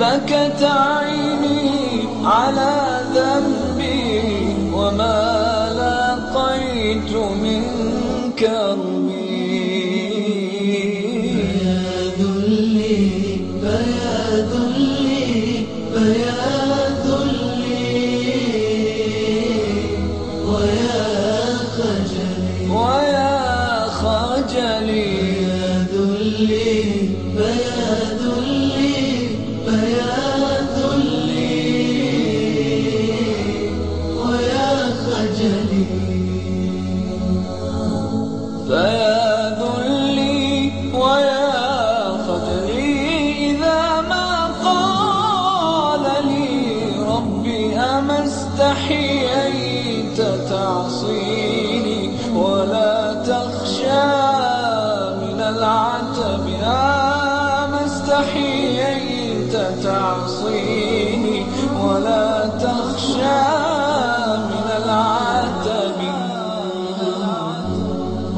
بكت عيني على ذنبي وما لقيت من كربي. يا ذلي فيا ذلي فيا ذلي ويا خجلي. ويا خجلي. يا ذلي فيا فيا ذلي ويا خجلي إذا ما قال لي ربي أما استحييت تعصيني ولا تخشى من العتب أما استحييت تعصيني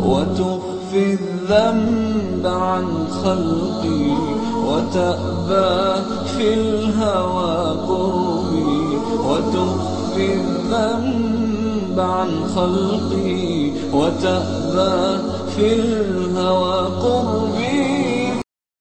وتخفي الذنب عن خلقي وتأبى في الهوى قربي وتخفي الذنب عن خلقي وتأبى في الهوى قربي